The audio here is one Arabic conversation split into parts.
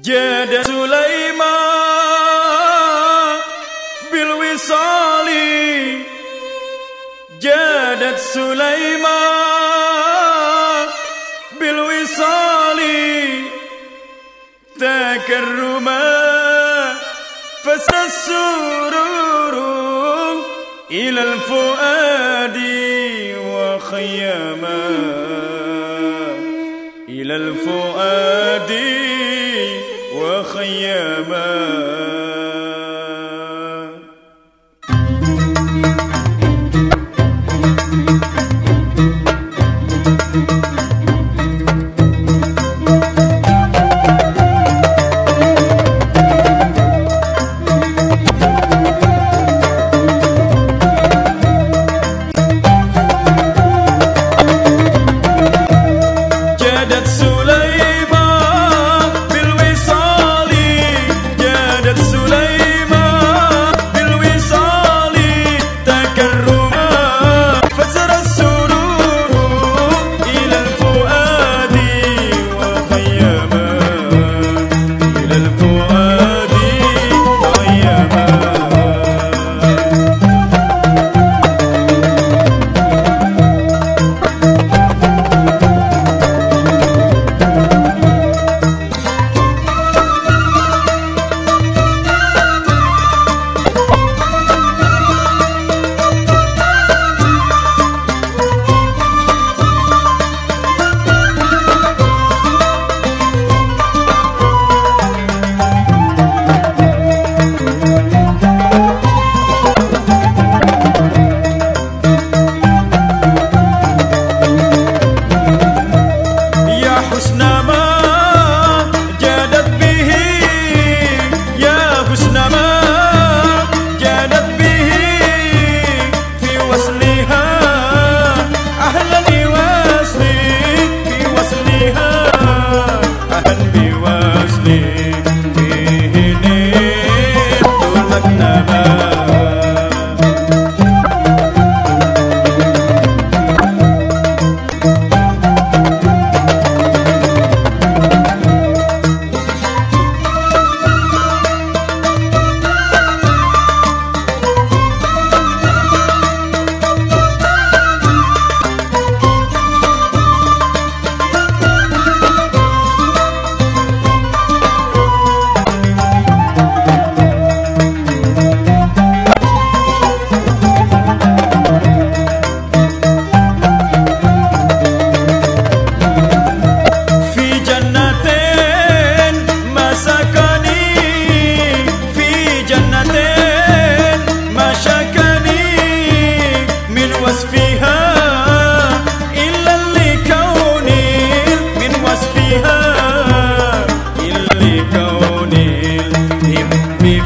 جاد سليمان بالوصال جادت سليمان بالوصال تكرما فسى السرور إلى الفؤاد وخيما إلى الفؤاد وخيما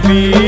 me.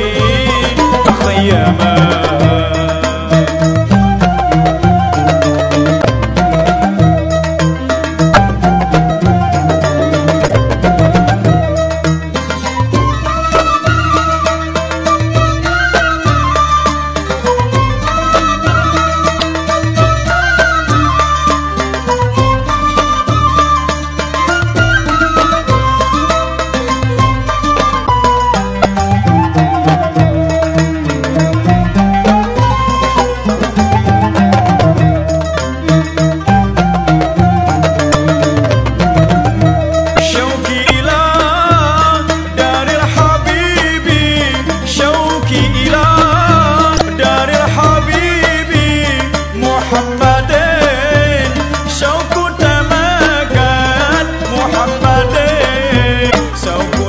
so.